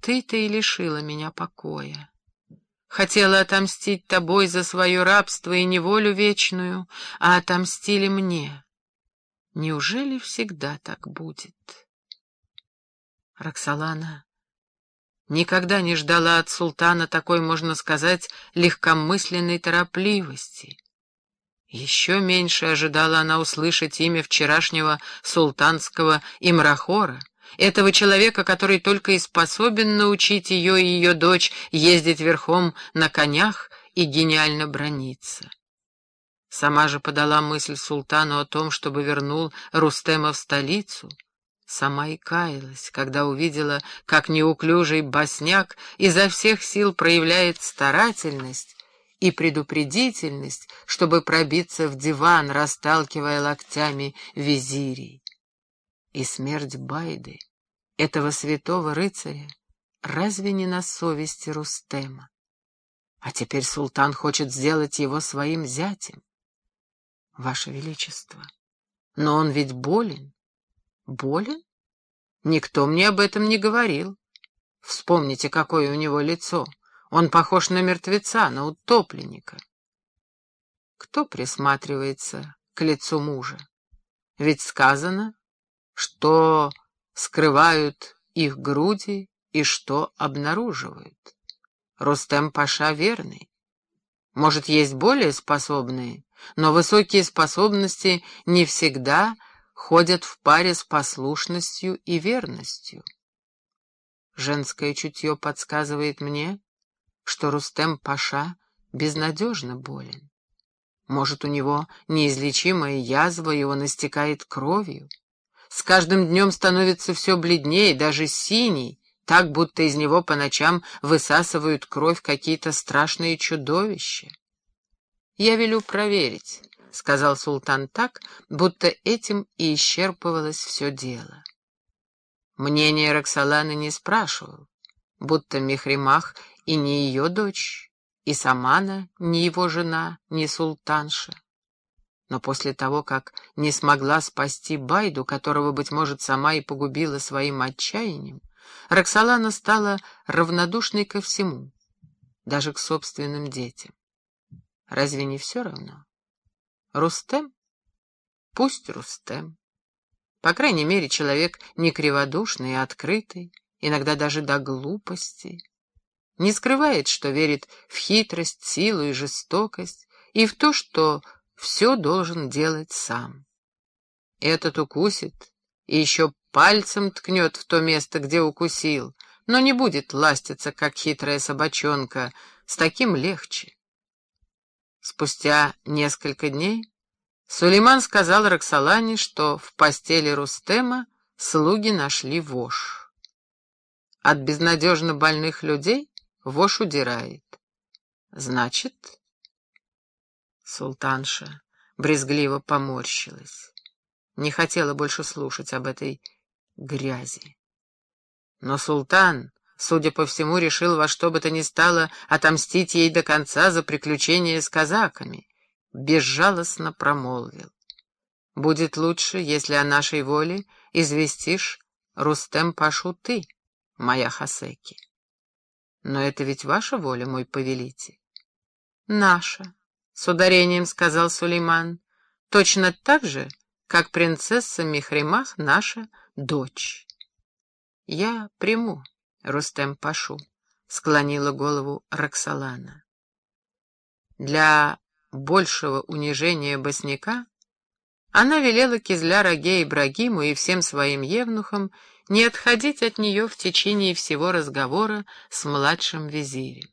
Ты-то и лишила меня покоя. Хотела отомстить тобой за свое рабство и неволю вечную, а отомстили мне. Неужели всегда так будет? Роксолана никогда не ждала от султана такой, можно сказать, легкомысленной торопливости. Еще меньше ожидала она услышать имя вчерашнего султанского Имрахора, этого человека, который только и способен научить ее и ее дочь ездить верхом на конях и гениально брониться. Сама же подала мысль султану о том, чтобы вернул Рустема в столицу — Сама и каялась, когда увидела, как неуклюжий босняк изо всех сил проявляет старательность и предупредительность, чтобы пробиться в диван, расталкивая локтями визирий. И смерть Байды, этого святого рыцаря, разве не на совести Рустема? А теперь султан хочет сделать его своим зятем. Ваше Величество, но он ведь болен. Болен? Никто мне об этом не говорил. Вспомните, какое у него лицо. Он похож на мертвеца, на утопленника. Кто присматривается к лицу мужа? Ведь сказано, что скрывают их груди и что обнаруживают. Рустем Паша верный. Может, есть более способные, но высокие способности не всегда ходят в паре с послушностью и верностью. Женское чутье подсказывает мне, что Рустем Паша безнадежно болен. Может, у него неизлечимая язва, и он истекает кровью. С каждым днем становится все бледнее, даже синий, так, будто из него по ночам высасывают кровь какие-то страшные чудовища. Я велю проверить, — сказал султан так, будто этим и исчерпывалось все дело. Мнение Роксоланы не спрашивал, будто Мехримах и не ее дочь, и сама она не его жена, не султанша. Но после того, как не смогла спасти Байду, которого, быть может, сама и погубила своим отчаянием, Роксолана стала равнодушной ко всему, даже к собственным детям. Разве не все равно? Рустем? Пусть Рустем. По крайней мере, человек не криводушный и открытый, иногда даже до глупости. Не скрывает, что верит в хитрость, силу и жестокость, и в то, что все должен делать сам. Этот укусит и еще пальцем ткнет в то место, где укусил, но не будет ластиться, как хитрая собачонка, с таким легче. Спустя несколько дней Сулейман сказал Роксолане, что в постели Рустема слуги нашли вошь. От безнадежно больных людей вошь удирает. Значит... Султанша брезгливо поморщилась. Не хотела больше слушать об этой грязи. Но султан судя по всему, решил во что бы то ни стало отомстить ей до конца за приключения с казаками. Безжалостно промолвил. «Будет лучше, если о нашей воле известишь Рустем Пашу ты, моя Хасеки. Но это ведь ваша воля, мой повелитель». «Наша», — с ударением сказал Сулейман, — «точно так же, как принцесса Михримах наша дочь. Я приму Рустем Пашу, склонила голову Роксолана. Для большего унижения босняка она велела Кизля-Раге Ибрагиму и всем своим евнухам не отходить от нее в течение всего разговора с младшим визирем.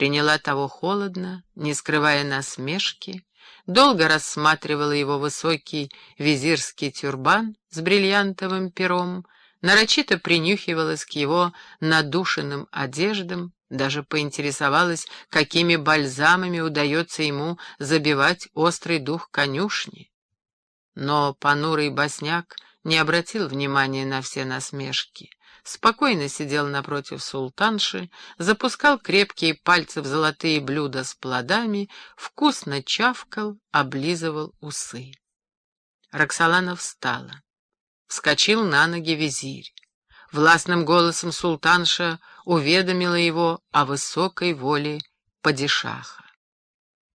Приняла того холодно, не скрывая насмешки, долго рассматривала его высокий визирский тюрбан с бриллиантовым пером, нарочито принюхивалась к его надушенным одеждам, даже поинтересовалась, какими бальзамами удается ему забивать острый дух конюшни. Но понурый босняк не обратил внимания на все насмешки. Спокойно сидел напротив султанши, запускал крепкие пальцы в золотые блюда с плодами, вкусно чавкал, облизывал усы. Роксолана встала. Вскочил на ноги визирь. Властным голосом султанша уведомила его о высокой воле падишаха.